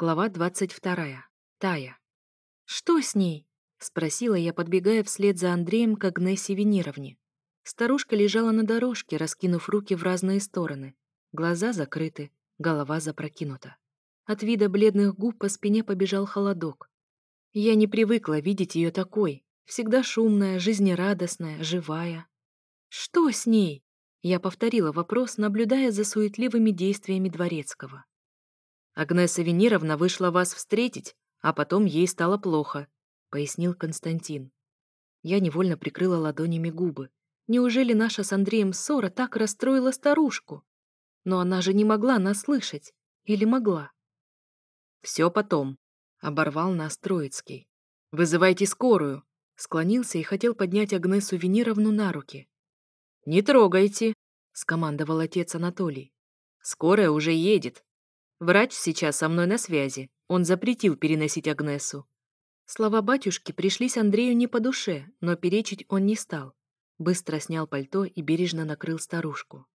Глава 22. Тая. «Что с ней?» — спросила я, подбегая вслед за Андреем к Агнессе Венеровне. Старушка лежала на дорожке, раскинув руки в разные стороны. Глаза закрыты, голова запрокинута. От вида бледных губ по спине побежал холодок. Я не привыкла видеть ее такой, всегда шумная, жизнерадостная, живая. «Что с ней?» — я повторила вопрос, наблюдая за суетливыми действиями Дворецкого. Агнеса Венеровна вышла вас встретить, а потом ей стало плохо», — пояснил Константин. Я невольно прикрыла ладонями губы. Неужели наша с Андреем ссора так расстроила старушку? Но она же не могла нас слышать. Или могла? «Все потом», — оборвал нас Троицкий. «Вызывайте скорую», — склонился и хотел поднять Агнесу Венеровну на руки. «Не трогайте», — скомандовал отец Анатолий. «Скорая уже едет, Врач сейчас со мной на связи. Он запретил переносить Агнесу. Слова батюшки пришлись Андрею не по душе, но перечить он не стал. Быстро снял пальто и бережно накрыл старушку.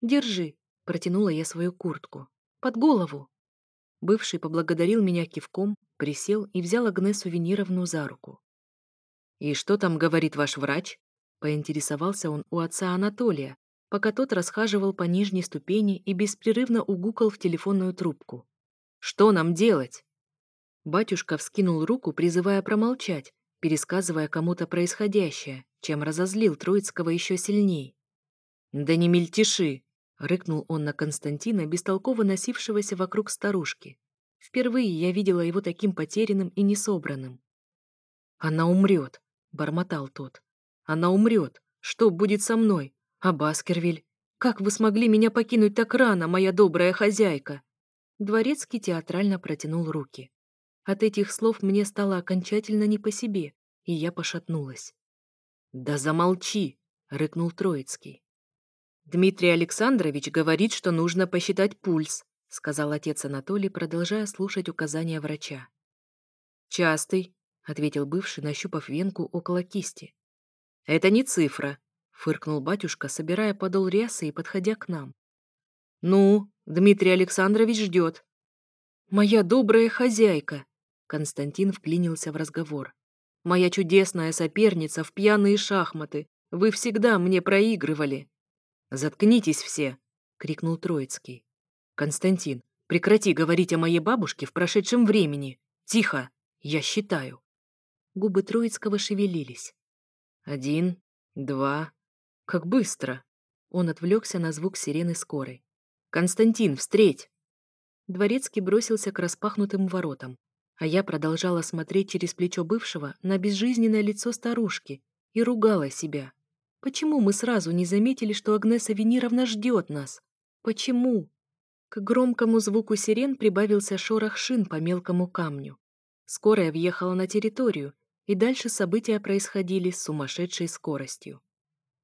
«Держи», — протянула я свою куртку. «Под голову». Бывший поблагодарил меня кивком, присел и взял Агнесу Венеровну за руку. «И что там говорит ваш врач?» — поинтересовался он у отца Анатолия, пока тот расхаживал по нижней ступени и беспрерывно угукал в телефонную трубку. «Что нам делать?» Батюшка вскинул руку, призывая промолчать, пересказывая кому-то происходящее, чем разозлил Троицкого еще сильней. «Да не мельтеши!» — рыкнул он на Константина, бестолково носившегося вокруг старушки. Впервые я видела его таким потерянным и несобранным. «Она умрет!» — бормотал тот. «Она умрет! Что будет со мной? А Баскервиль? Как вы смогли меня покинуть так рано, моя добрая хозяйка?» Дворецкий театрально протянул руки. От этих слов мне стало окончательно не по себе, и я пошатнулась. «Да замолчи!» — рыкнул Троицкий. «Дмитрий Александрович говорит, что нужно посчитать пульс», — сказал отец Анатолий, продолжая слушать указания врача. «Частый», — ответил бывший, нащупав венку около кисти. «Это не цифра», Фыркнул батюшка, собирая подол рясы и подходя к нам. «Ну, Дмитрий Александрович ждет». «Моя добрая хозяйка!» Константин вклинился в разговор. «Моя чудесная соперница в пьяные шахматы. Вы всегда мне проигрывали». «Заткнитесь все!» — крикнул Троицкий. «Константин, прекрати говорить о моей бабушке в прошедшем времени. Тихо! Я считаю». Губы Троицкого шевелились. «Один, два, как быстро. Он отвлекся на звук сирены скорой. «Константин, встреть!» Дворецкий бросился к распахнутым воротам, а я продолжала смотреть через плечо бывшего на безжизненное лицо старушки и ругала себя. Почему мы сразу не заметили, что Агнеса Венировна ждет нас? Почему? К громкому звуку сирен прибавился шорох шин по мелкому камню. Скорая въехала на территорию, и дальше события происходили с сумасшедшей скоростью.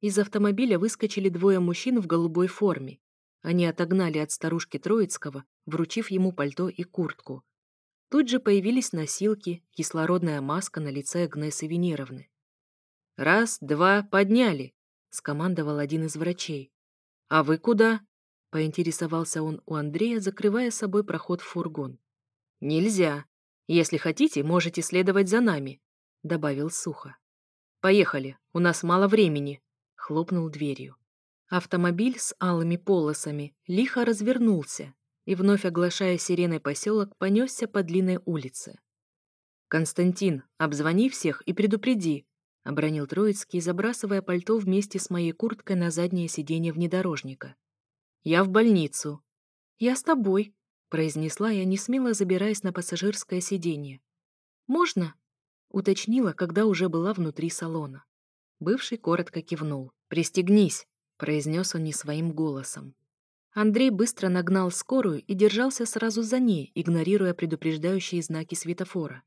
Из автомобиля выскочили двое мужчин в голубой форме. Они отогнали от старушки Троицкого, вручив ему пальто и куртку. Тут же появились носилки, кислородная маска на лице Агнесы Венеровны. «Раз, два, подняли!» — скомандовал один из врачей. «А вы куда?» — поинтересовался он у Андрея, закрывая собой проход в фургон. «Нельзя. Если хотите, можете следовать за нами», — добавил Сухо. «Поехали, у нас мало времени», хлопнул дверью. Автомобиль с алыми полосами лихо развернулся и, вновь оглашая сиреной поселок, понесся по длинной улице. «Константин, обзвони всех и предупреди», — обронил Троицкий, забрасывая пальто вместе с моей курткой на заднее сиденье внедорожника. «Я в больницу». «Я с тобой», — произнесла я, не смело, забираясь на пассажирское сиденье. «Можно?» — уточнила, когда уже была внутри салона. Бывший коротко кивнул. «Пристегнись», — произнес он не своим голосом. Андрей быстро нагнал скорую и держался сразу за ней, игнорируя предупреждающие знаки светофора.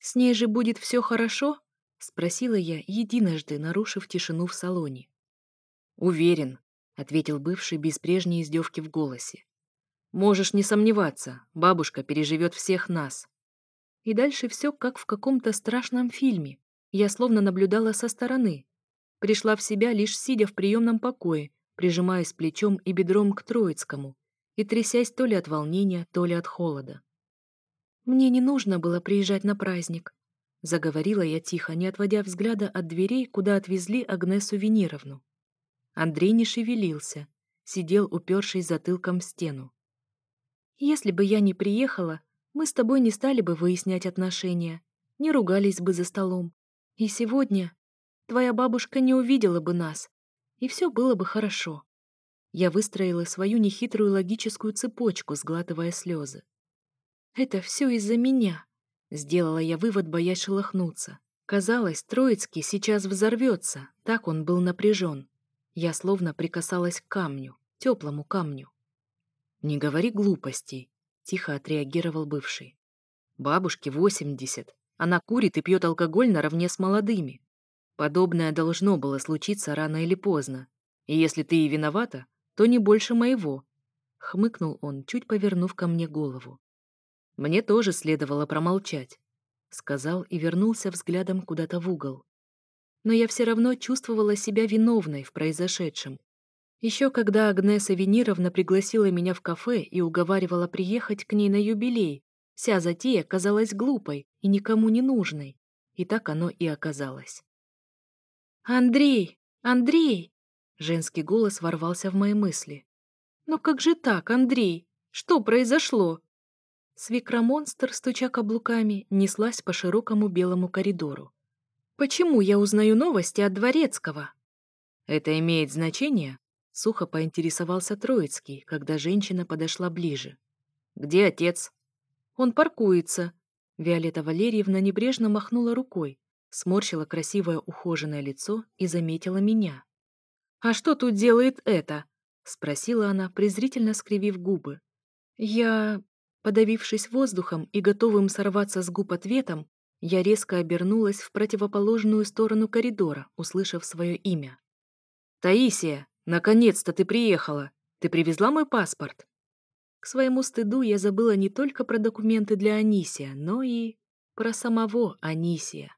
«С ней же будет все хорошо?» — спросила я, единожды нарушив тишину в салоне. «Уверен», — ответил бывший без прежней издевки в голосе. «Можешь не сомневаться, бабушка переживет всех нас». И дальше все как в каком-то страшном фильме. Я словно наблюдала со стороны, пришла в себя, лишь сидя в приемном покое, прижимаясь плечом и бедром к Троицкому и трясясь то ли от волнения, то ли от холода. «Мне не нужно было приезжать на праздник», — заговорила я тихо, не отводя взгляда от дверей, куда отвезли Агнесу Венеровну. Андрей не шевелился, сидел, упершись затылком в стену. «Если бы я не приехала, мы с тобой не стали бы выяснять отношения, не ругались бы за столом. И сегодня твоя бабушка не увидела бы нас, и все было бы хорошо. Я выстроила свою нехитрую логическую цепочку, сглатывая слезы. «Это все из-за меня», — сделала я вывод, боясь шелохнуться. Казалось, Троицкий сейчас взорвется, так он был напряжен. Я словно прикасалась к камню, теплому камню. «Не говори глупостей», — тихо отреагировал бывший. «Бабушке восемьдесят. Она курит и пьет алкоголь наравне с молодыми. Подобное должно было случиться рано или поздно. И если ты и виновата, то не больше моего. Хмыкнул он, чуть повернув ко мне голову. Мне тоже следовало промолчать. Сказал и вернулся взглядом куда-то в угол. Но я все равно чувствовала себя виновной в произошедшем. Еще когда Агнеса Венировна пригласила меня в кафе и уговаривала приехать к ней на юбилей, вся затея казалась глупой и никому не нужной. И так оно и оказалось. «Андрей! Андрей!» Женский голос ворвался в мои мысли. «Но как же так, Андрей? Что произошло?» Свекромонстр, стуча каблуками, неслась по широкому белому коридору. «Почему я узнаю новости от Дворецкого?» «Это имеет значение?» — сухо поинтересовался Троицкий, когда женщина подошла ближе. «Где отец?» «Он паркуется». Виолетта Валерьевна небрежно махнула рукой, Сморщила красивое ухоженное лицо и заметила меня. «А что тут делает это?» — спросила она, презрительно скривив губы. «Я...» Подавившись воздухом и готовым сорваться с губ ответом, я резко обернулась в противоположную сторону коридора, услышав свое имя. «Таисия, наконец-то ты приехала! Ты привезла мой паспорт!» К своему стыду я забыла не только про документы для Анисия, но и про самого Анисия.